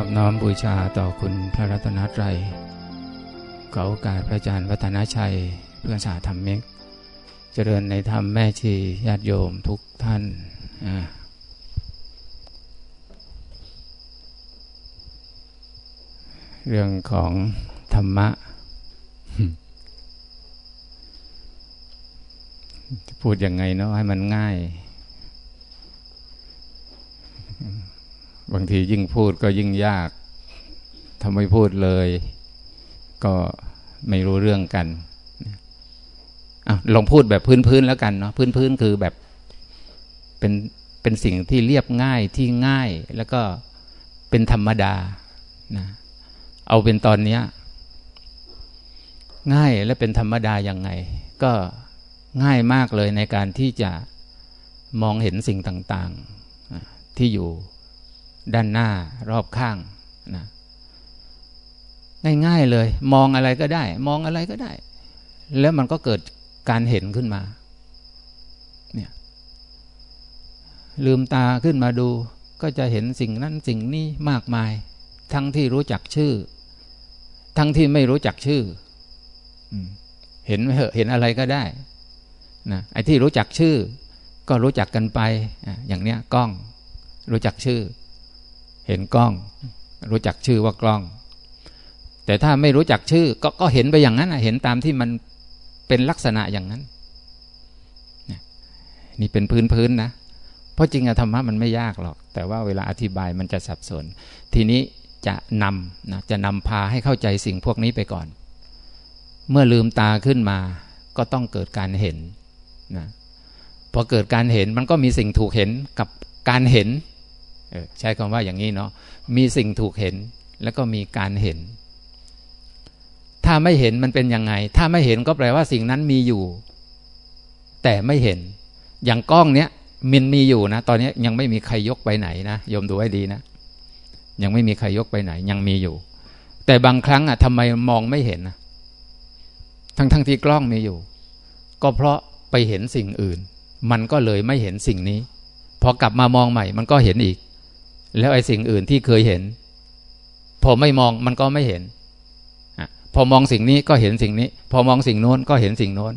อบน้อมบูชาต่อคุณพระรัตนตรัยขอโอกาสพระอาจารย์วัฒนชัย เพื่อนสาธรรมิกเจริญในธรรมแม่ชีญาติโยมทุกท่านเรื่องของธรรมะจะพูดยังไงเนาะให้มันง่าย บางทียิ่งพูดก็ยิ่งยากทำไม่พูดเลย ก็ไม่รู้เรื่องกันอลองพูดแบบพื้นๆแล้วกันเนาะพื้นๆคือแบบเป็นเป็นสิ่งที่เรียบง่ายที่ง่าย แล้วก็เป็นธรรมดานะเอาเป็นตอนเนี้ยง่ายและเป็นธรรมดายังไง ก็ง่ายมากเลยในการที่จะมองเห็นสิ่งต่าง ๆ ที่อยู่ ด้านหน้ารอบข้างนะง่ายๆเลย มองอะไรก็ได้ มองอะไรก็ได้ แล้วมันก็เกิดการเห็นขึ้นมาเนี่ยลืมตาขึ้นมาดู ก็จะเห็นสิ่งนั้นสิ่งนี้มากมาย ทั้งที่รู้จักชื่อ ทั้งที่ไม่รู้จักชื่อเห็นเหอะเห็นอะไรก็ได้นะไอ้ที่รู้จักชื่อ ก็รู้จักกันไป อย่างเนี้ยกล้องรู้จักชื่อ เห็นกล้อง รู้จักชื่อว่ากล้อง แต่ถ้าไม่รู้จักชื่อ ก็ก็เห็นไปอย่างนั้นเห็นตามที่มันเป็นลักษณะอย่างนั้น นี่เป็นพื้นพื้นนะ เพราะจริงธรรมะมันไม่ยากหรอก แต่ว่าเวลาอธิบายมันจะสับสน ทีนี้จะนำนะจะนำพาให้เข้าใจสิ่งพวกนี้ไปก่อน เมื่อลืมตาขึ้นมา ก็ต้องเกิดการเห็นนะพอเกิดการเห็นมันก็มีสิ่งถูกเห็นกับการเห็น ใช้คำว่าอย่างนี้เนาะมีสิ่งถูกเห็นแล้วก็มีการเห็น ถ้าไม่เห็นมันเป็นยังไง ถ้าไม่เห็นก็แปลว่าสิ่งนั้นมีอยู่ แต่ไม่เห็น อย่างกล้องเนี้ยมินมีอยู่นะ ตอนนี้ยังไม่มีใครยกไปไหนนะโยมดูให้ดีนะ ยังไม่มีใครยกไปไหน ยังมีอยู่ แต่บางครั้งอะทำไมมองไม่เห็นนะทั้งทั้งที่กล้องมีอยู่ ก็เพราะไปเห็นสิ่งอื่น มันก็เลยไม่เห็นสิ่งนี้ พอกลับมามองใหม่ มันก็เห็นอีก แล้วไอ้สิ่งอื่นที่เคยเห็น พอไม่มองมันก็ไม่เห็นพอมองสิ่งนี้ก็เห็นสิ่งนี้ พอมองสิ่งโน้นก็เห็นสิ่งโน้น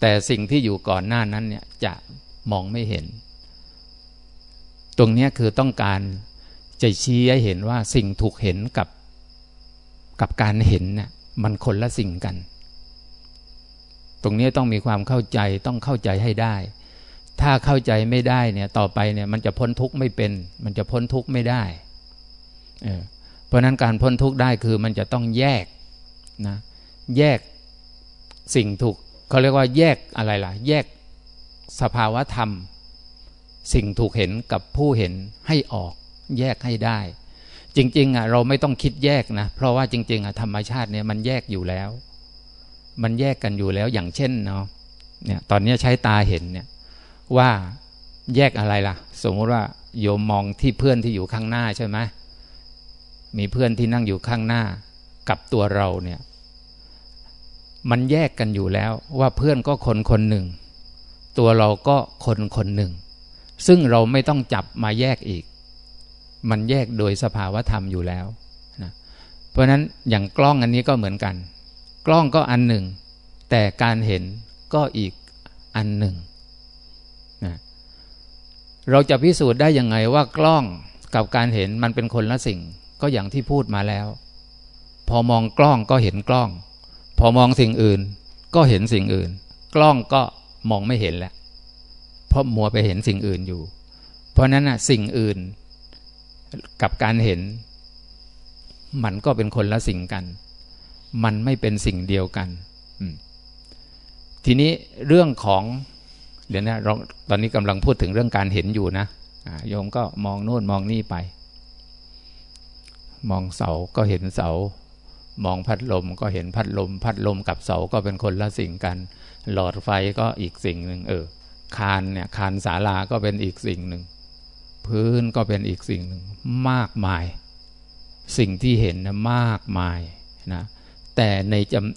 แต่สิ่งที่อยู่ก่อนหน้านั้นเนี่ยจะมองไม่เห็น ตรงนี้คือต้องการจะชี้ให้เห็นว่าสิ่งถูกเห็นกับกับการเห็นเนี่ยมันคนละสิ่งกัน ตรงนี้ต้องมีความเข้าใจต้องเข้าใจให้ได้ ถ้าเข้าใจไม่ได้เนี่ยต่อไปเนี่ยมันจะพ้นทุกข์ไม่เป็น มันจะพ้นทุกข์ไม่ได้เเพราะนั้นการพ้นทุกข์ได้คือมันจะต้องแยกนะแยกสิ่งถูกเขาเรียกว่าแยกอะไรล่ะ แยกสภาวะธรรม สิ่งถูกเห็นกับผู้เห็นให้ออก แยกให้ได้ จริงๆอะเราไม่ต้องคิดแยกนะ เพราะว่าจริง ๆอะธรรมชาติเนี่ยมันแยกอยู่แล้ว มันแยกกันอยู่แล้วอย่างเช่นเนาะเนี่ยตอนนี้ใช้ตาเห็นเนี่ย ว่าแยกอะไรล่ะ สมมติว่าโยมมองที่เพื่อนที่อยู่ข้างหน้าใช่ไหมมีเพื่อนที่นั่งอยู่ข้างหน้า กับตัวเราเนี่ย มันแยกกันอยู่แล้วว่าเพื่อนก็คนคนหนึ่ง ตัวเราก็คนคนหนึ่ง ซึ่งเราไม่ต้องจับมาแยกอีก มันแยกโดยสภาวธรรมอยู่แล้วนะเพราะนั้นอย่างกล้องอันนี้ก็เหมือนกัน กล้องก็อันหนึ่ง แต่การเห็นก็อีกอันหนึ่ง เราจะพิสูจน์ได้ยังไงว่ากล้องกับการเห็นมันเป็นคนละสิ่ง ก็อย่างที่พูดมาแล้ว พอมองกล้องก็เห็นกล้อง พอมองสิ่งอื่น ก็เห็นสิ่งอื่น กล้องก็มองไม่เห็นแล้วเพราะมัวไปเห็นสิ่งอื่นอยู่ เพราะนั้นนะสิ่งอื่นกับการเห็น มันก็เป็นคนละสิ่งกัน มันไม่เป็นสิ่งเดียวกัน ทีนี้เรื่องของ เดี๋ยวนะเราตอนนี้กำลังพูดถึงเรื่องการเห็นอยู่นะโยมก็มองโน่นมองนี่ไป มองเสาก็เห็นเสา มองพัดลมก็เห็นพัดลม พัดลมกับเสาก็เป็นคนละสิ่งกัน หลอดไฟก็อีกสิ่งหนึ่งเออคานเนี่ยคานศาลาก็เป็นอีกสิ่งหนึ่งพื้นก็เป็นอีกสิ่งหนึ่งมากมาย สิ่งที่เห็นนะมากมายนะแต่ใน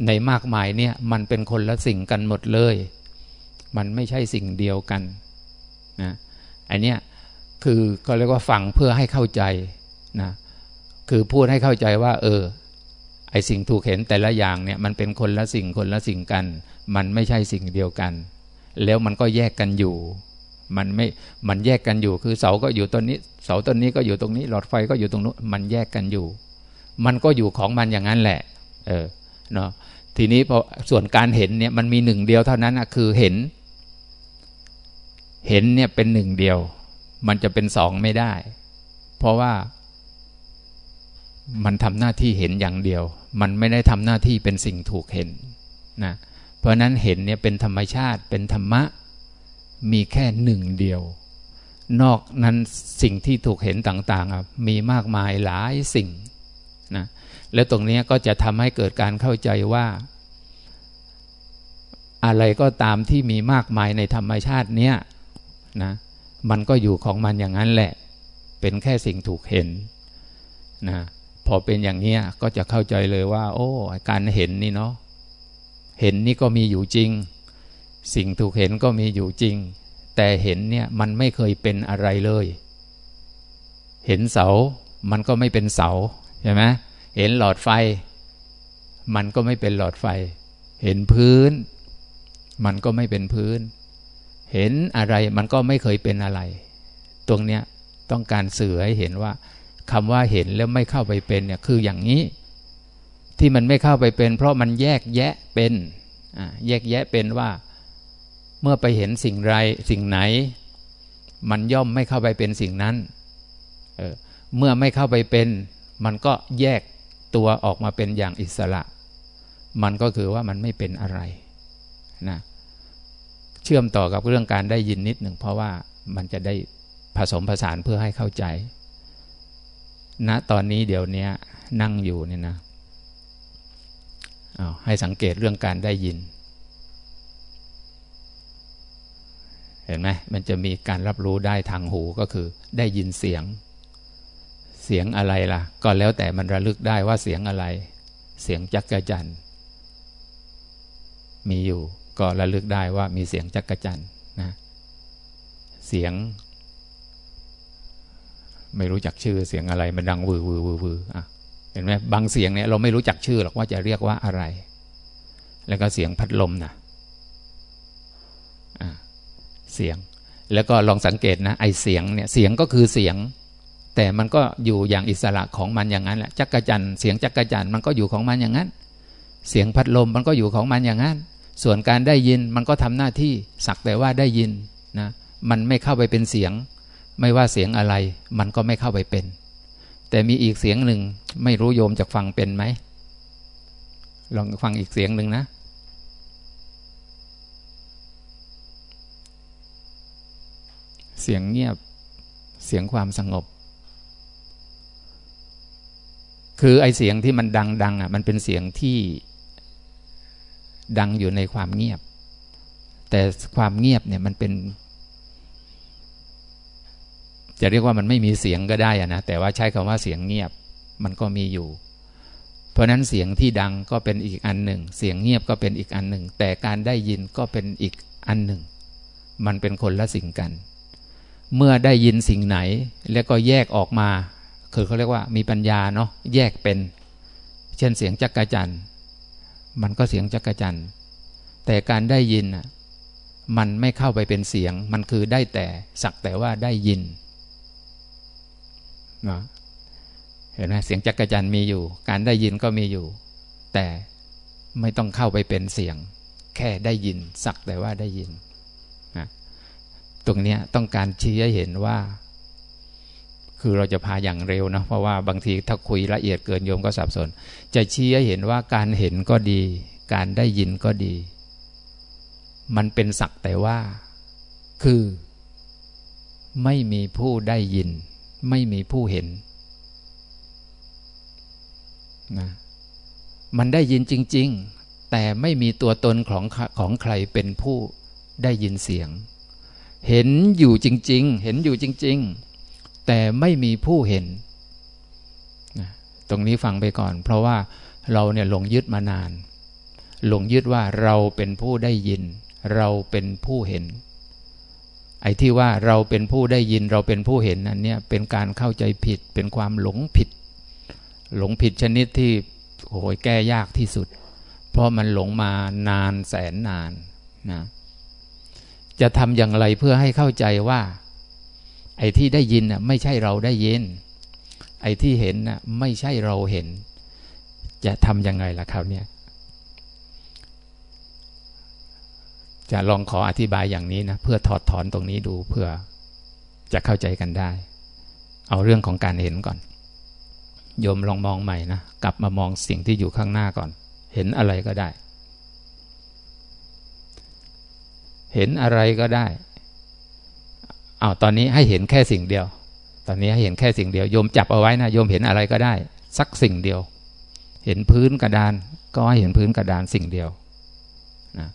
ในมากมายเนี่ยมันเป็นคนละสิ่งกันหมดเลย มันไม่ใช่สิ่งเดียวกันนะอันเนี้ยคือก็เรียกว่าฟังเพื่อให้เข้าใจนะคือพูดให้เข้าใจว่า เออ ไอสิ่งถูกเห็นแต่ละอย่างเนี่ยมันเป็นคนละสิ่งคนละสิ่งกัน มันไม่ใช่สิ่งเดียวกัน แล้วมันก็แยกกันอยู่ มันไม่มันแยกกันอยู่ คือเสาก็อยู่ต้นนี้ เสาต้นนี้ก็อยู่ตรงนี้ หลอดไฟก็อยู่ตรงนู้นมันแยกกันอยู่ มันก็อยู่ของมันอย่างนั้นแหละ เออเนาะทีนี้พอส่วนการเห็นเนี่ยมันมีหนึ่งเดียวเท่านั้นอะคือเห็น เห็นเนี่ยเป็นหนึ่งเดียว มันจะเป็นสองไม่ได้ เพราะว่ามันทำหน้าที่เห็นอย่างเดียว มันไม่ได้ทำหน้าที่เป็นสิ่งถูกเห็นนะเพราะนั้นเห็นเนี่ยเป็นธรรมชาติเป็นธรรมะ มีแค่หนึ่งเดียว นอกนั้นสิ่งที่ถูกเห็นต่างๆมีมากมายหลายสิ่งนะแล้วตรงนี้ก็จะทำให้เกิดการเข้าใจว่า อะไรก็ตามที่มีมากมายในธรรมชาติเนี้ย นะมันก็อยู่ของมันอย่างนั้นแหละ เป็นแค่สิ่งถูกเห็นนะพอเป็นอย่างนี้ก็จะเข้าใจเลยว่า โอ้การเห็นนี่เนาะเห็นนี่ก็มีอยู่จริง สิ่งถูกเห็นก็มีอยู่จริง แต่เห็นเนี่ยมันไม่เคยเป็นอะไรเลย เห็นเสามันก็ไม่เป็นเสาใช่ไหมเห็นหลอดไฟ มันก็ไม่เป็นหลอดไฟ เห็นพื้น มันก็ไม่เป็นพื้น เห็นอะไรมันก็ไม่เคยเป็นอะไร ตรงเนี้ยต้องการสื่อให้เห็นว่าคำว่าเห็นแล้วไม่เข้าไปเป็นเนี่ยคืออย่างนี้ ที่มันไม่เข้าไปเป็น เพราะมันแยกแยะเป็นแยกแยะเป็นว่า เมื่อไปเห็นสิ่งไรสิ่งไหน มันย่อมไม่เข้าไปเป็นสิ่งนั้นเเมื่อไม่เข้าไปเป็น มันก็แยกตัวออกมาเป็นอย่างอิสระ มันก็คือว่ามันไม่เป็นอะไรนะ เชื่อมต่อกับเรื่องการได้ยินนิดหนึ่งเพราะว่ามันจะได้ผสมผสานเพื่อให้เข้าใจณตอนนี้เดี๋ยวนี้นั่งอยู่เนี่ยนะอาให้สังเกตเรื่องการได้ยิน เห็นไหมมันจะมีการรับรู้ได้ทางหูก็คือได้ยินเสียง เสียงอะไรล่ะ ก็แล้วแต่มันระลึกได้ว่าเสียงอะไร เสียงจักกะจันมีอยู่ ก็ระลึกได้ว่ามีเสียงจักกะจันนะเสียง ไม่รู้จักชื่อเสียงอะไรมันดังวือวือวือวืออะเห็นไหมบางเสียงเนี่ยเราไม่รู้จักชื่อหรอกว่าจะเรียกว่าอะไร แล้วก็เสียงพัดลมนะอะเสียงแล้วก็ลองสังเกตนะไอเสียงเนี่ยเสียงก็คือเสียง แต่มันก็อยู่อย่างอิสระของมันอย่างนั้นแหละจักรจันเสียงจักรจันมันก็อยู่ของมันอย่างนั้น เสียงพัดลมมันก็อยู่ของมันอย่างนั้น ส่วนการได้ยินมันก็ทำหน้าที่สักแต่ว่าได้ยินนะมันไม่เข้าไปเป็นเสียง ไม่ว่าเสียงอะไร มันก็ไม่เข้าไปเป็น แต่มีอีกเสียงหนึ่งไม่รู้โยมจะฟังเป็นไหมลองฟังอีกเสียงหนึ่งนะเสียงเงียบเสียงความสงบ คือไอเสียงที่มันดังๆอะมันเป็นเสียงที่ ดังอยู่ในความเงียบ แต่ความเงียบเนี่ยมันเป็น จะเรียกว่ามันไม่มีเสียงก็ได้อะนะแต่ว่าใช้คำว่าเสียงเงียบมันก็มีอยู่ เพราะนั้นเสียงที่ดังก็เป็นอีกอันหนึ่ง เสียงเงียบก็เป็นอีกอันหนึ่ง แต่การได้ยินก็เป็นอีกอันหนึ่ง มันเป็นคนละสิ่งกัน เมื่อได้ยินสิ่งไหน แล้วก็แยกออกมา คือเขาเรียกว่ามีปัญญาเนาะแยกเป็น เช่นเสียงจักกะจัน มันก็เสียงจักกะจันแต่การได้ยินอะมันไม่เข้าไปเป็นเสียง มันคือได้แต่สักแต่ว่าได้ยินนะเห็นไหมเสียงจักรจันมีอยู่ การได้ยินก็มีอยู่ แต่ไม่ต้องเข้าไปเป็นเสียง แค่ได้ยิน สักแต่ว่าได้ยินนะตรงนี้ต้องการชี้ให้เห็นว่า คือเราจะพาอย่างเร็วนะเพราะว่าบางทีถ้าคุยละเอียดเกินโยมก็สับสน จะชี้ให้เห็นว่าการเห็นก็ดี การได้ยินก็ดี มันเป็นสักแต่ว่า คือ ไม่มีผู้ได้ยิน ไม่มีผู้เห็นนะมันได้ยินจริง ๆ แต่ไม่มีตัวตนของของใครเป็นผู้ได้ยินเสียง เห็นอยู่จริง ๆ เห็นอยู่จริง ๆ แต่ไม่มีผู้เห็น ตรงนี้ฟังไปก่อน เพราะว่าเราเนี่ยหลงยึดมานาน หลงยึดว่าเราเป็นผู้ได้ยิน เราเป็นผู้เห็น ไอ้ที่ว่าเราเป็นผู้ได้ยินเราเป็นผู้เห็นนั้นเนี่ยเป็นการเข้าใจผิด เป็นความหลงผิด หลงผิดชนิดที่โอ้ยแก้ยากที่สุด เพราะมันหลงมานานแสนนานนะจะทำอย่างไรเพื่อให้เข้าใจว่า ไอ้ที่ได้ยินน่ะไม่ใช่เราได้ยิน ไอ้ที่เห็นน่ะไม่ใช่เราเห็น จะทำยังไงล่ะคราวนี้จะลองขออธิบายอย่างนี้นะเพื่อถอดถอนตรงนี้ดูเพื่อจะเข้าใจกันได้ เอาเรื่องของการเห็นก่อน โยมลองมองใหม่นะกลับมามองสิ่งที่อยู่ข้างหน้าก่อน เห็นอะไรก็ได้ เห็นอะไรก็ได้ อาตอนนี้ให้เห็นแค่สิ่งเดียว ตอนนี้ให้เห็นแค่สิ่งเดียวโยมจับเอาไว้นะโยมเห็นอะไรก็ได้ สักสิ่งเดียว เห็นพื้นกระดาน ก็ให้เห็นพื้นกระดานสิ่งเดียวนะ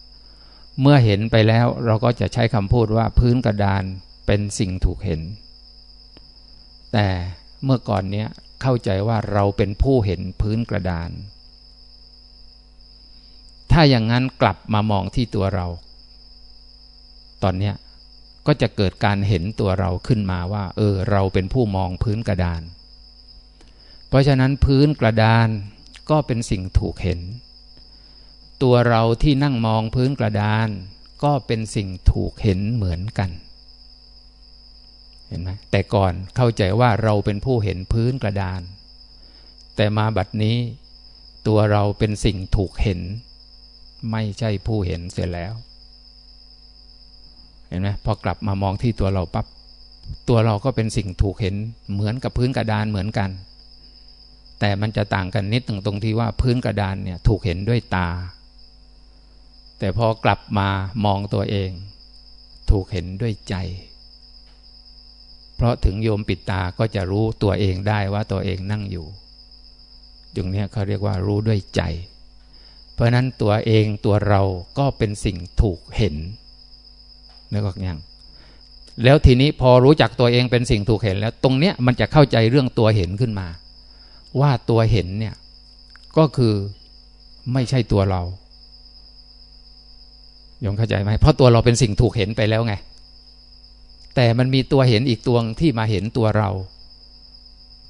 เมื่อเห็นไปแล้วเราก็จะใช้คำพูดว่าพื้นกระดานเป็นสิ่งถูกเห็น แต่เมื่อก่อนเนี้ยเข้าใจว่าเราเป็นผู้เห็นพื้นกระดาน ถ้าอย่างนั้นกลับมามองที่ตัวเรา ตอนเนี้ย ก็จะเกิดการเห็นตัวเราขึ้นมาว่า เออ เราเป็นผู้มองพื้นกระดาน เพราะฉะนั้นพื้นกระดานก็เป็นสิ่งถูกเห็น ตัวเราที่นั่งมองพื้นกระดาน ก็เป็นสิ่งถูกเห็นเหมือนกัน เห็นไหมแต่ก่อนเข้าใจว่าเราเป็นผู้เห็นพื้นกระดาน แต่มาบัดนี้ ตัวเราเป็นสิ่งถูกเห็น ไม่ใช่ผู้เห็นเสียแล้ว เห็นไหมพอกลับมามองที่ตัวเราปับ๊บตัวเราก็เป็นสิ่งถูกเห็นเหมือนกับพื้นกระดานเหมือนกัน แต่มันจะต่างกันนิดตรงตรงที่ว่าพื้นกระดานเนี่ยถูกเห็นด้วยตา แต่พอกลับมามองตัวเอง ถูกเห็นด้วยใจ เพราะถึงโยมปิดตาก็จะรู้ตัวเองได้ว่าตัวเองนั่งอยู่ตรงนี้เขาเรียกว่ารู้ด้วยใจ เพราะนั้นตัวเองตัวเราก็เป็นสิ่งถูกเห็น นึกออกยังแล้วทีนี้พอรู้จักตัวเองเป็นสิ่งถูกเห็นแล้ว ตรงเนี้ยมันจะเข้าใจเรื่องตัวเห็นขึ้นมา ว่าตัวเห็นเนี่ยก็คือไม่ใช่ตัวเรายงเข้าใจไหมเพราะตัวเราเป็นสิ่งถูกเห็นไปแล้วไง แต่มันมีตัวเห็นอีกตัวที่มาเห็นตัวเรา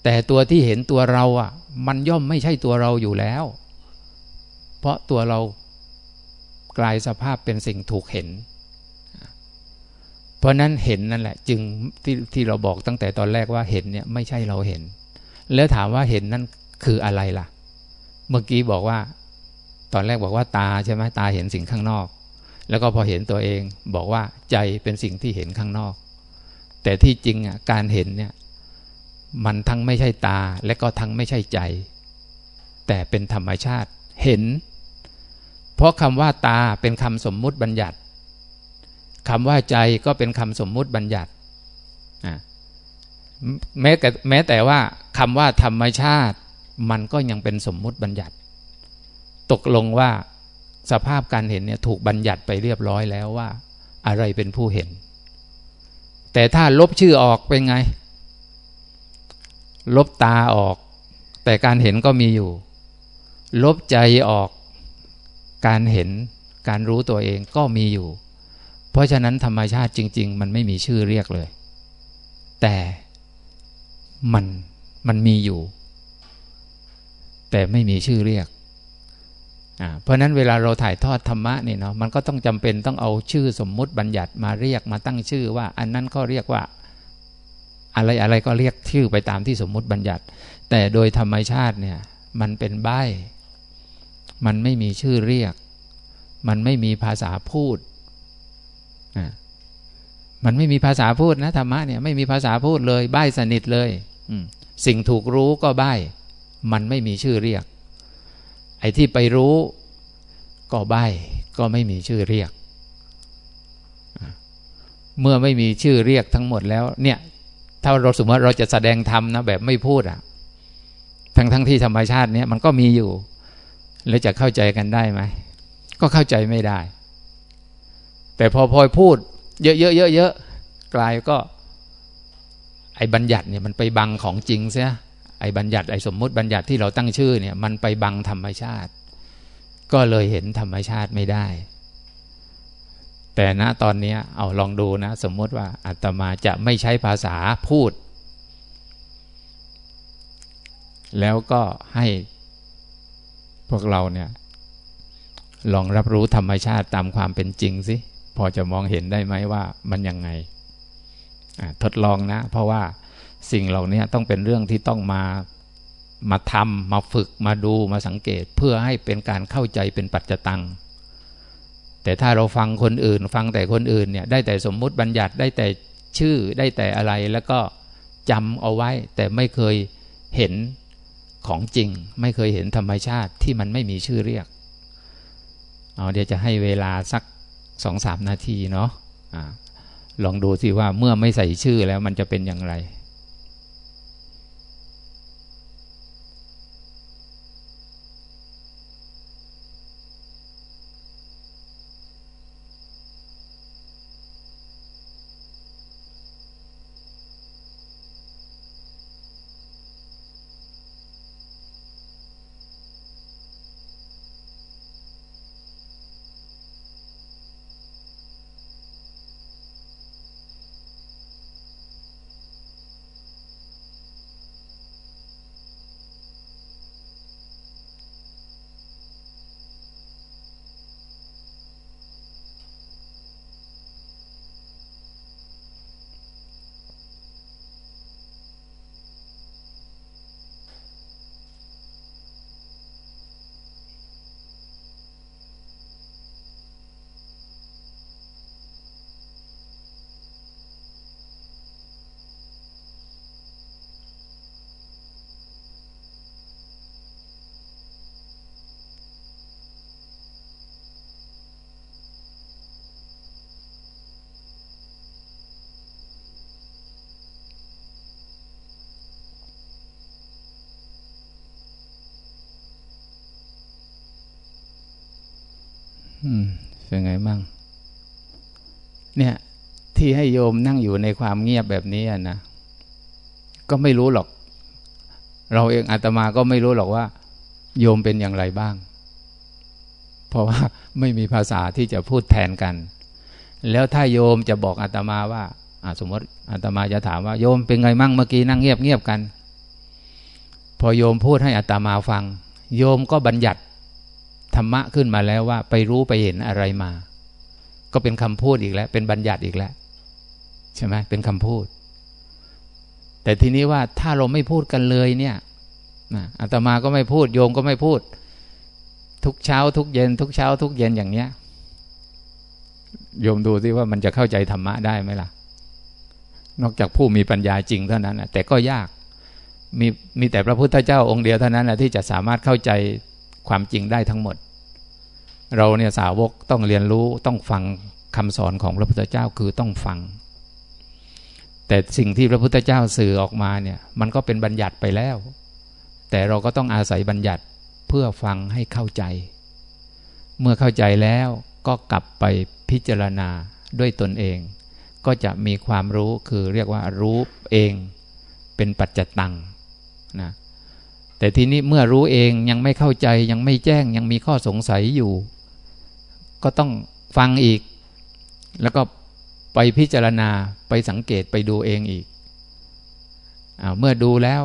แต่ตัวที่เห็นตัวเราอะ มันย่อมไม่ใช่ตัวเราอยู่แล้ว เพราะตัวเรากลายสภาพเป็นสิ่งถูกเห็น เพราะนั้นเห็นนั่นแหละ จึงที่ที่เราบอกตั้งแต่ตอนแรกว่าเห็นเนี่ยไม่ใช่เราเห็น แล้วถามว่าเห็นนั่นคืออะไรล่ะ เมื่อกี้บอกว่า ตอนแรกบอกว่าตาใช่ไหมตาเห็นสิ่งข้างนอก แล้วก็พอเห็นตัวเองบอกว่าใจเป็นสิ่งที่เห็นข้างนอก แต่ที่จริงอะการเห็นเนี่ยมันทั้งไม่ใช่ตาและก็ทั้งไม่ใช่ใจ แต่เป็นธรรมชาติเห็น เพราะคำว่าตาเป็นคำสมมุติบัญญัติ คำว่าใจก็เป็นคำสมมุติบัญญัติแม้แต่แม้แต่ว่าคำว่าธรรมชาติ มันก็ยังเป็นสมมุติบัญญัติ ตกลงว่าสภาพการเห็นเนี่ยถูกบัญญัติไปเรียบร้อยแล้วว่า อะไรเป็นผู้เห็น แต่ถ้าลบชื่อออกเป็นไง ลบตาออก แต่การเห็นก็มีอยู่ ลบใจออก การเห็น การรู้ตัวเองก็มีอยู่ เพราะฉะนั้นธรรมชาติจริง ๆ มันไม่มีชื่อเรียกเลย แต่มันมันมีอยู่ แต่ไม่มีชื่อเรียกเพราะนั้นเวลาเราถ่ายทอดธรรมะนี่เนาะมันก็ต้องจำเป็นต้องเอาชื่อสมมุติบัญญัติมาเรียกมาตั้งชื่อว่า อันนั้นก็เรียกว่าอะไรอะไรก็เรียกชื่อไปตามที่สมมุติบัญญัติ แต่โดยธรรมชาติเนี่ยมันเป็นใบมันไม่มีชื่อเรียก มันไม่มีภาษาพูด มันไม่มีภาษาพูดนะธรรมะเนี่ยไม่มีภาษาพูดเลยใบสนิทเลยสิ่งถูกรู้ก็ใบมันไม่มีชื่อเรียก ไอ้ที่ไปรู้ ก็ใบก็ไม่มีชื่อเรียก เมื่อไม่มีชื่อเรียกทั้งหมดแล้ว เนี่ย ถ้าเราสมมติเราจะแสดงธรรมนะแบบไม่พูดอะ ทั้งทั้งที่ธรรมชาติเนี้ยมันก็มีอยู่ แล้วจะเข้าใจกันได้ไหมก็เข้าใจไม่ได้ แต่พอพลอยพูด เยอะเยอะเยอะเยอะกลายก็ ไอ้บัญญัติเนี่ยมันไปบังของจริงเสียไอ้บัญญัติไอ้สมมุติบัญญัติที่เราตั้งชื่อเนี่ย มันไปบังธรรมชาติ ก็เลยเห็นธรรมชาติไม่ได้ แต่ณตอนนี้เอาลองดูนะ สมมติว่าอาตมาจะไม่ใช้ภาษาพูด แล้วก็ให้พวกเราเนี่ย ลองรับรู้ธรรมชาติตามความเป็นจริงสิ พอจะมองเห็นได้ไหมว่ามันยังไงทดลองนะ เพราะว่าสิ่งเหล่านี้ต้องเป็นเรื่องที่ต้องมามาทำมาฝึกมาดูมาสังเกต เพื่อให้เป็นการเข้าใจเป็นปัจจตัง แต่ถ้าเราฟังคนอื่น ฟังแต่คนอื่นเนี่ยได้แต่สมมุติบัญญัติได้แต่ชื่อได้แต่อะไรแล้วก็จำเอาไว้ แต่ไม่เคยเห็นของจริง ไม่เคยเห็นธรรมชาติที่มันไม่มีชื่อเรียกเอาเดี๋ยวจะให้เวลาสัก สองสามนาทีเนาะะลองดูสิว่าเมื่อไม่ใส่ชื่อแล้วมันจะเป็นอย่างไร เป็นไงมั่ง เนี่ย ที่ให้โยมนั่งอยู่ในความเงียบแบบนี้นะก็ไม่รู้หรอก เราเองอาตมาก็ไม่รู้หรอกว่า โยมเป็นอย่างไรบ้าง เพราะว่าไม่มีภาษาที่จะพูดแทนกัน แล้วถ้าโยมจะบอกอาตมาว่าสมมติอาตมาจะถามว่าโยมเป็นไงมั่งเมื่อกี้นั่งเงียบเงียบกัน พอโยมพูดให้อาตมาฟัง โยมก็บัญญัติ ธรรมะขึ้นมาแล้วว่า ไปรู้ไปเห็นอะไรมา ก็เป็นคำพูดอีกแล้ว เป็นบัญญัติอีกแล้ว ใช่ไหมเป็นคำพูด แต่ทีนี้ว่าถ้าเราไม่พูดกันเลยเนี่ยอาตมาก็ไม่พูดโยมก็ไม่พูด ทุกเช้า ทุกเย็น ทุกเช้า ทุกเย็นอย่างเนี้ยโยมดูสิว่ามันจะเข้าใจธรรมะได้ไหมล่ะ นอกจากผู้มีปัญญาจริงเท่านั้นแต่ก็ยากมีมีแต่พระพุทธเจ้าองค์เดียวเท่านั้นแหละที่จะสามารถเข้าใจความจริงได้ทั้งหมด เราเนี่ยสาวกต้องเรียนรู้ต้องฟังคำสอนของพระพุทธเจ้าคือต้องฟัง แต่สิ่งที่พระพุทธเจ้าสื่อออกมาเนี่ยมันก็เป็นบัญญัติไปแล้ว แต่เราก็ต้องอาศัยบัญญัติเพื่อฟังให้เข้าใจ เมื่อเข้าใจแล้วก็กลับไปพิจารณาด้วยตนเอง ก็จะมีความรู้คือเรียกว่ารู้เองเป็นปัจจตังนะแต่ทีนี้เมื่อรู้เองยังไม่เข้าใจยังไม่แจ้งยังมีข้อสงสัยอยู่ ก็ต้องฟังอีก แล้วก็ไปพิจารณาไปสังเกตไปดูเองอีกอเมื่อดูแล้ว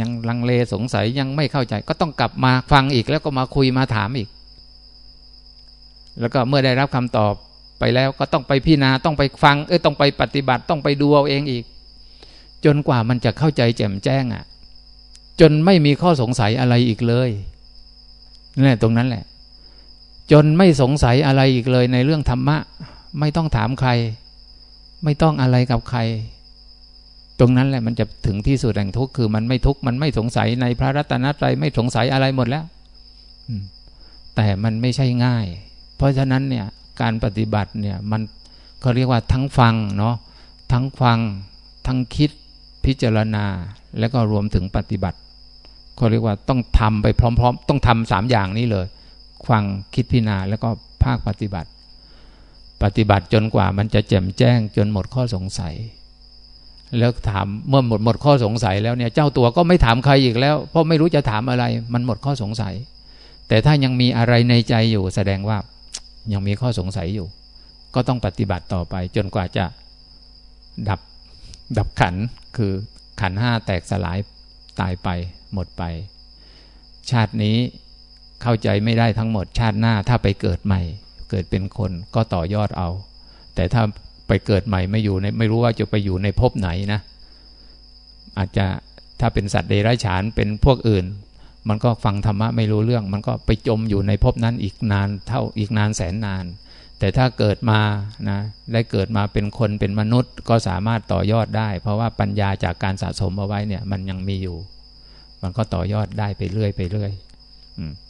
ยังลังเลสงสัยยังไม่เข้าใจ ก็ต้องกลับมาฟังอีก แล้วก็มาคุยมาถามอีก แล้วก็เมื่อได้รับคำตอบไปแล้วก็ต้องไปพิจารณาต้องไปฟังเออต้องไปปฏิบัติต้องไปดูเอาเองอีก จนกว่ามันจะเข้าใจแจ่มแจ้งอะ่ะ จนไม่มีข้อสงสัยอะไรอีกเลยนี่แหละตรงนั้นแหละ จนไม่สงสัยอะไรอีกเลยในเรื่องธรรมะ ไม่ต้องถามใคร ไม่ต้องอะไรกับใคร ตรงนั้นแหละมันจะถึงที่สุดแห่งทุกข์คือมันไม่ทุกข์มันไม่สงสัยในพระรัตนตรัยไม่สงสัยอะไรหมดแล้วแต่มันไม่ใช่ง่าย เพราะฉะนั้นเนี่ยการปฏิบัติเนี่ยมันก็เรียกว่าทั้งฟังเนาะทั้งฟังทั้งคิดพิจารณา แล้วก็รวมถึงปฏิบัติเขาเรียกว่าต้องทำไปพร้อม ๆ ต้องทำสามอย่างนี้เลย ฟังคิดพิจารณาแล้วก็ภาคปฏิบัติ ปฏิบัติจนกว่ามันจะแจ่มแจ้งจนหมดข้อสงสัย แล้วถามเมื่อหมดหมดข้อสงสัยแล้วเนี่ยเจ้าตัวก็ไม่ถามใครอีกแล้ว เพราะไม่รู้จะถามอะไร มันหมดข้อสงสัย แต่ถ้ายังมีอะไรในใจอยู่ แสดงว่ายังมีข้อสงสัยอยู่ ก็ต้องปฏิบัติต่อไป จนกว่าจะดับดับขันคือขันห้าแตกสลายตายไปหมดไป ชาตินี้ เข้าใจไม่ได้ทั้งหมดชาติหน้าถ้าไปเกิดใหม่ เกิดเป็นคนก็ต่อยอดเอา แต่ถ้าไปเกิดใหม่ไม่อยู่ในไม่รู้ว่าจะไปอยู่ในภพไหนนะ อาจจะถ้าเป็นสัตว์เดรัจฉานเป็นพวกอื่น มันก็ฟังธรรมะไม่รู้เรื่อง มันก็ไปจมอยู่ในภพนั้นอีกนานเท่าอีกนานแสนนาน แต่ถ้าเกิดมานะได้เกิดมาเป็นคนเป็นมนุษย์ก็สามารถต่อยอดได้ เพราะว่าปัญญาจากการสะสมเอาไว้เนี่ย มันยังมีอยู่ มันก็ต่อยอดได้ไปเรื่อยไปเรื่อยเพ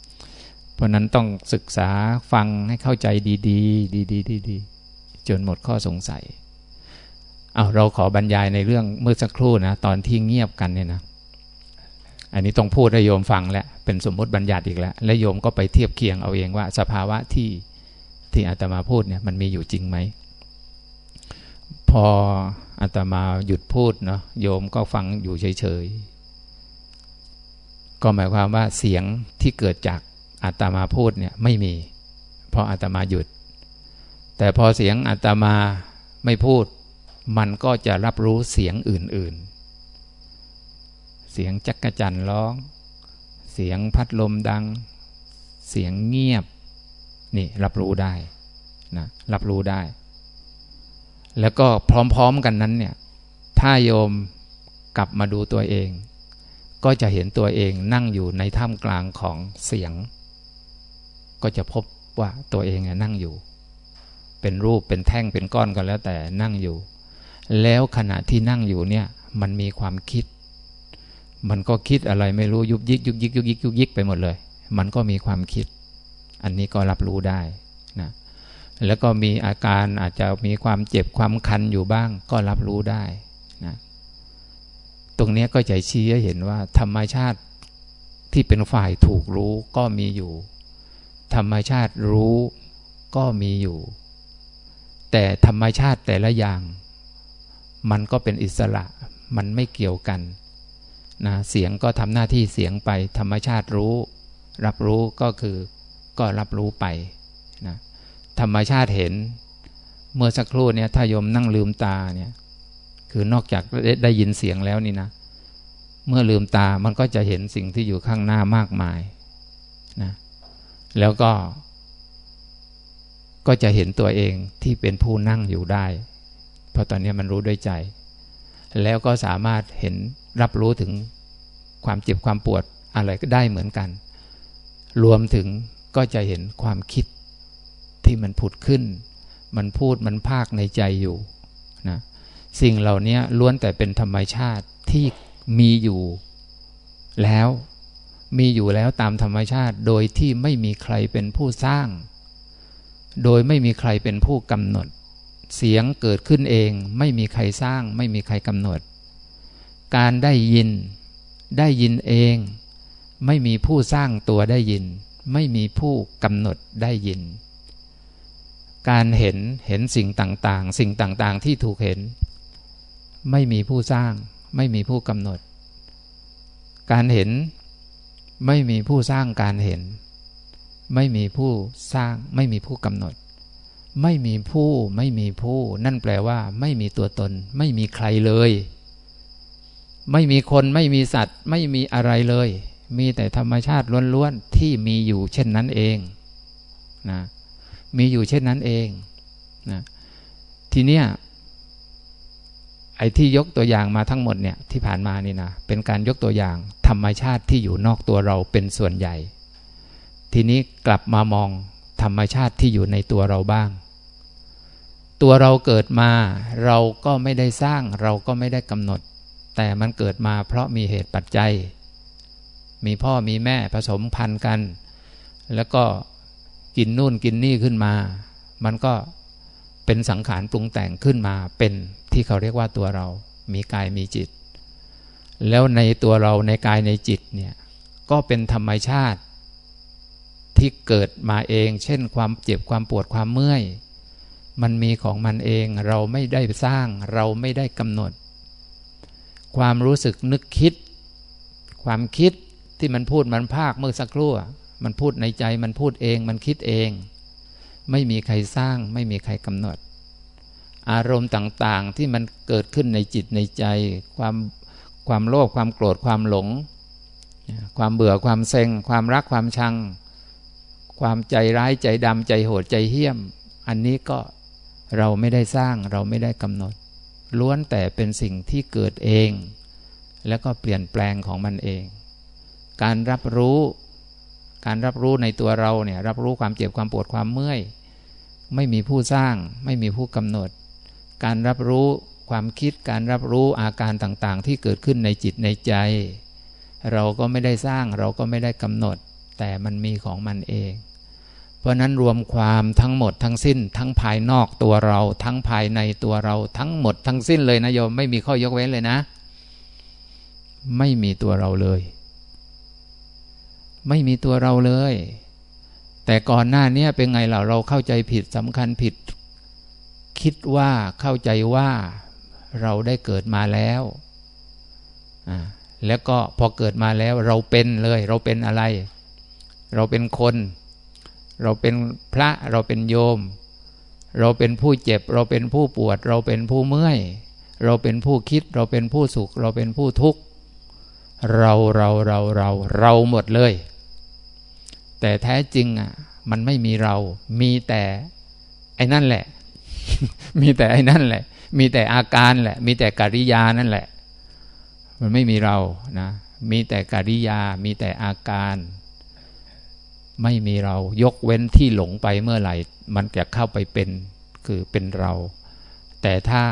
ราะนั้นต้องศึกษาฟังให้เข้าใจดีๆ ดีๆดีๆจนหมดข้อสงสัยเอาเราขอบรรยายในเรื่องเมื่อสักครู่นะตอนที่เงียบกันเนี่ยนะ อันนี้ต้องพูดให้โยมฟังแหล้วเป็นสมมติบัญญัติอีกแล้ว และโยมก็ไปเทียบเคียงเอาเองว่า สภาวะที่ที่อาตมาพูดเนี่ยมันมีอยู่จริงไหม พออาตมาหยุดพูดเนาะโยมก็ฟังอยู่เฉยๆก็หมายความว่าเสียงที่เกิดจาก อาตมาพูดเนี่ยไม่มี เพราะอาตมาหยุด แต่พอเสียงอาตมาไม่พูด มันก็จะรับรู้เสียงอื่นๆ เสียงจักระจันร้อง เสียงพัดลมดัง เสียงเงียบ นี่รับรู้ได้นะรับรู้ได้ แล้วก็พร้อมๆกันนั้นเนี่ยถ้าโยมกลับมาดูตัวเอง ก็จะเห็นตัวเองนั่งอยู่ในท่ามกลางของเสียง ก็จะพบว่าตัวเองนั่งอยู่ เป็นรูปเป็นแท่งเป็นก้อนก็แล้วแต่นั่งอยู่ แล้วขณะที่นั่งอยู่เนี่ย มันมีความคิด มันก็คิดอะไรไม่รู้ยุบยิกยุบยิกยุบยิกยุบยิกไปหมดเลย มันก็มีความคิด อันนี้ก็รับรู้ได้นะแล้วก็มีอาการอาจจะมีความเจ็บความคันอยู่บ้าง ก็รับรู้ได้นะตรงนี้ก็จะชี้ให้เห็นว่า ธรรมชาติที่เป็นฝ่ายถูกรู้ก็มีอยู่ ธรรมชาติรู้ก็มีอยู่ แต่ธรรมชาติแต่ละอย่าง มันก็เป็นอิสระ มันไม่เกี่ยวกันนะเสียงก็ทำหน้าที่เสียงไป ธรรมชาติรู้ รับรู้ก็คือก็รับรู้ไปนะธรรมชาติเห็น เมื่อสักครู่เนี่ยถ้าโยมนั่งลืมตาเนี่ยคือนอกจากได้ยินเสียงแล้วนี่นะ เมื่อลืมตามันก็จะเห็นสิ่งที่อยู่ข้างหน้ามากมายนะ แล้วก็ ก็จะเห็นตัวเองที่เป็นผู้นั่งอยู่ได้ เพราะตอนนี้มันรู้ด้วยใจ แล้วก็สามารถเห็นรับรู้ถึงความเจ็บความปวดอะไรก็ได้เหมือนกัน รวมถึงก็จะเห็นความคิดที่มันผุดขึ้น มันพูดมันภาคในใจอยู่นะสิ่งเหล่านี้ล้วนแต่เป็นธรรมชาติที่มีอยู่แล้ว มีอยู่แล้วตามธรรมชาติ โดยที่ไม่มีใครเป็นผู้สร้าง โดยไม่มีใครเป็นผู้กำหนด เสียงเกิดขึ้นเอง ไม่มีใครสร้าง ไม่มีใครกำหนด การได้ยิน ได้ยินเอง ไม่มีผู้สร้างตัวได้ยิน ไม่มีผู้กำหนดได้ยิน การเห็นเห็นสิ่งต่างๆ สิ่งต่างๆที่ถูกเห็น ไม่มีผู้สร้าง ไม่มีผู้กำหนด การเห็น ไม่มีผู้สร้างการเห็น ไม่มีผู้สร้าง ไม่มีผู้กำหนด ไม่มีผู้ไม่มีผู้ นั่นแปลว่า ไม่มีตัวตน ไม่มีใครเลย ไม่มีคนไม่มีสัตว์ ไม่มีอะไรเลย มีแต่ธรรมชาติล้วนๆที่มีอยู่เช่นนั้นเองนะมีอยู่เช่นนั้นเองนะทีเนี้ย ไอ้ที่ยกตัวอย่างมาทั้งหมดเนี่ยที่ผ่านมานี่นะ เป็นการยกตัวอย่างธรรมชาติที่อยู่นอกตัวเราเป็นส่วนใหญ่ ทีนี้กลับมามองธรรมชาติที่อยู่ในตัวเราบ้าง ตัวเราเกิดมาเราก็ไม่ได้สร้างเราก็ไม่ได้กำหนด แต่มันเกิดมาเพราะมีเหตุปัจจัย มีพ่อมีแม่ผสมพันธุ์กัน แล้วก็กินนู่นกินนี่ขึ้นมา มันก็ เป็นสังขารปรุงแต่งขึ้นมาเป็นที่เขาเรียกว่าตัวเรา มีกายมีจิต แล้วในตัวเราในกายในจิตเนี่ยก็เป็นธรรมชาติที่เกิดมาเอง เช่น ความเจ็บความปวดความเมื่อย มันมีของมันเองเราไม่ได้สร้างเราไม่ได้กำหนด ความรู้สึกนึกคิด ความคิดที่มันพูดมันภาคเมื่อสักครู่มันพูดในใจมันพูดเองมันคิดเอง ไม่มีใครสร้าง ไม่มีใครกำหนด อารมณ์ต่างๆที่มันเกิดขึ้นในจิตในใจ ความความโลภความโกรธความหลง ความเบื่อความเซ็ง ความรักความชัง ความใจร้ายใจดำใจโหดใจเหี้ยม อันนี้ก็เราไม่ได้สร้างเราไม่ได้กำหนด ล้วนแต่เป็นสิ่งที่เกิดเอง แล้วก็เปลี่ยนแปลงของมันเอง การรับรู้ การรับรู้ในตัวเราเนี่ยรับรู้ความเจ็บความปวดความเมื่อย ไม่มีผู้สร้าง ไม่มีผู้กำหนด การรับรู้ความคิดการรับรู้อาการต่างๆ ที่เกิดขึ้นในจิตในใจ เราก็ไม่ได้สร้างเราก็ไม่ได้กำหนด แต่มันมีของมันเอง เพราะนั้นรวมความทั้งหมดทั้งสิ้น ทั้งภายนอกตัวเรา ทั้งภายในตัวเราทั้งหมดทั้งสิ้นเลยนะโยมไม่มีข้อยกเว้นเลยนะ ไม่มีตัวเราเลย ไม่มีตัวเราเลย แต่ก่อนหน้านี้เป็นไงเราเราเข้าใจผิดสำคัญผิด คิดว่าเข้าใจว่าเราได้เกิดมาแล้วแล้วก็พอเกิดมาแล้วเราเป็นเลย เราเป็นอะไร เราเป็นคน เราเป็นพระเราเป็นโยม เราเป็นผู้เจ็บ เราเป็นผู้ปวด เราเป็นผู้เมื่อย เราเป็นผู้คิด เราเป็นผู้สุข เราเป็นผู้ทุกข์เราเราเราเราเราหมดเลย แต่แท้จริงอะ มันไม่มีเรา มีแต่ไอ้นั่นแหละ มีแต่ไอ้นั่นแหละ มีแต่อาการแหละ มีแต่กิริยานั่นแหละ มันไม่มีเรานะ มีแต่กิริยา มีแต่อาการ ไม่มีเรา ยกเว้นที่หลงไปเมื่อไหร่ มันจะเข้าไปเป็นคือเป็นเรา แต่ถ้า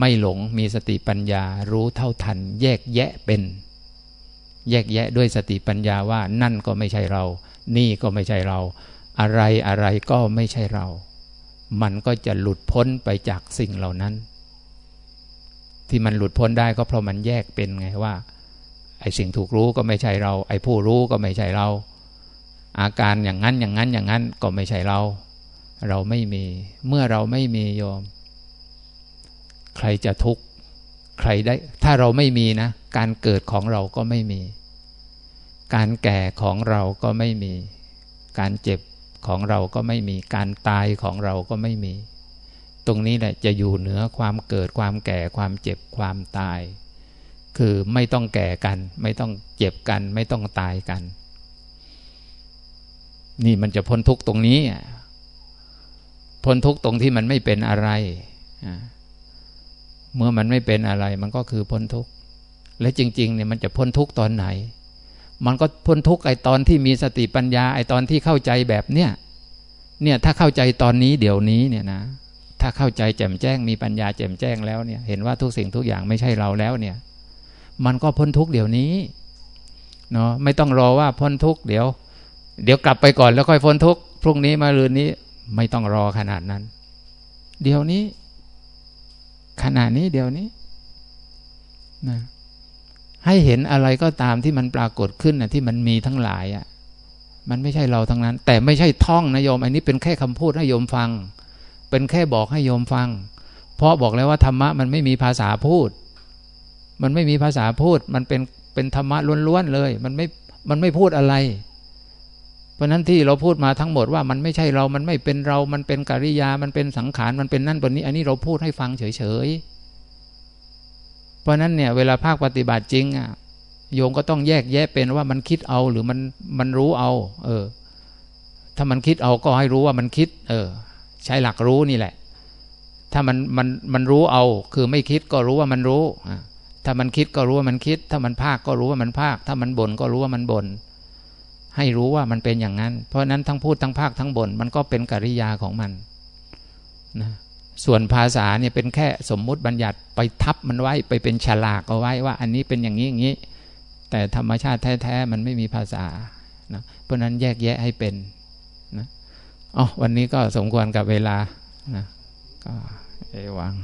ไม่หลงมีสติปัญญารู้เท่าทัน แยกแยะเป็น แยกแยะด้วยสติปัญญาว่านั่นก็ไม่ใช่เรา นี่ก็ไม่ใช่เรา อะไรอะไรก็ไม่ใช่เรา มันก็จะหลุดพ้นไปจากสิ่งเหล่านั้น ที่มันหลุดพ้นได้ก็เพราะมันแยกเป็นไงว่าไอ้สิ่งถูกรู้ก็ไม่ใช่เรา ไอ้ผู้รู้ก็ไม่ใช่เรา อาการอย่างนั้นอย่างนั้นอย่างนั้นก็ไม่ใช่เรา เราไม่มี เมื่อเราไม่มีโยม ใครจะทุกข์ใครได้ ถ้าเราไม่มีนะ การเกิดของเราก็ไม่มี การแก่ของเราก็ไม่มี การเจ็บของเราก็ไม่มี การตายของเราก็ไม่มี ตรงนี้แหละจะอยู่เหนือความเกิดความแก่ความเจ็บความตาย คือไม่ต้องแก่กัน ไม่ต้องเจ็บกัน ไม่ต้องตายกัน นี่มันจะพ้นทุกตรงนี้พ้นทุกตรงที่มันไม่เป็นอะไร เมื่อมันไม่เป็นอะไรมันก็คือพ้นทุกและจริงๆเนี่ยมันจะพ้นทุกตอนไหน มันก็พ้นทุกข์ไอตอนที่มีสติปัญญาไอตอนที่เข้าใจแบบเนี้ยเนี่ยถ้าเข้าใจตอนนี้เดี๋ยวนี้เนี่ยนะ ถ้าเข้าใจแจ่มแจ้งมีปัญญาแจ่มแจ้งแล้วเนี่ย เห็นว่าทุกสิ่งทุกอย่างไม่ใช่เราแล้วเนี่ย มันก็พ้นทุกข์เดี๋ยวนี้เนาะไม่ต้องรอว่าพ้นทุกข์เดี๋ยว เดี๋ยวกลับไปก่อนแล้วค่อยพ้นทุกข์พรุ่งนี้มาลืนนี้ไม่ต้องรอขนาดนั้น เดี๋ยวนี้ขนาดนี้เดี๋ยวนี้นะ ให้เห็นอะไรก็ตามที่มันปรากฏขึ้นนะที่มันมีทั้งหลายอะมันไม่ใช่เราทั้งนั้น แต่ไม่ใช่ท่องนะโยม อันนี้เป็นแค่คำพูดให้โยมฟัง เป็นแค่บอกให้โยมฟัง เพราะบอกแล้วว่าธรรมะมันไม่มีภาษาพูด มันไม่มีภาษาพูด มันเป็นเป็นธรรมะล้วนๆเลย มันไม่มันไม่พูดอะไร เพราะนั้นที่เราพูดมาทั้งหมดว่ามันไม่ใช่เรา มันไม่เป็นเรา มันเป็นกิริยา มันเป็นสังขาร มันเป็นนั่นเป็นนี้ อันนี้เราพูดให้ฟังเฉยๆ เพราะนั้นเนี่ยเวลาภาคปฏิบัติจริงอะโยมก็ต้องแยกแยะเป็นว่ามันคิดเอาหรือมันมันรู้เอา เออ ถ้ามันคิดเอาก็ให้รู้ว่ามันคิด เออ ใช้หลักรู้นี่แหละ ถ้ามันมันมันรู้เอา คือไม่คิดก็รู้ว่ามันรู้ถ้ามันคิดก็รู้ว่ามันคิด ถ้ามันภาคก็รู้ว่ามันภาค ถ้ามันบ่นก็รู้ว่ามันบ่นให้รู้ว่ามันเป็นอย่างนั้น เพราะนั้นทั้งพูดทั้งภาคทั้งบ่นมันก็เป็นกิริยาของมันนะ ส่วนภาษาเนี่ยเป็นแค่สมมุติบัญญัติไปทับมันไว้ไปเป็นฉลากเอาไว้ว่า อันนี้เป็นอย่างนี้อย่างนี้ แต่ธรรมชาติแท้ ๆ มันไม่มีภาษานะเพราะนั้นแยกแยะให้เป็นนะอ๋อวันนี้ก็สมควรกับเวลานะก็เอวัง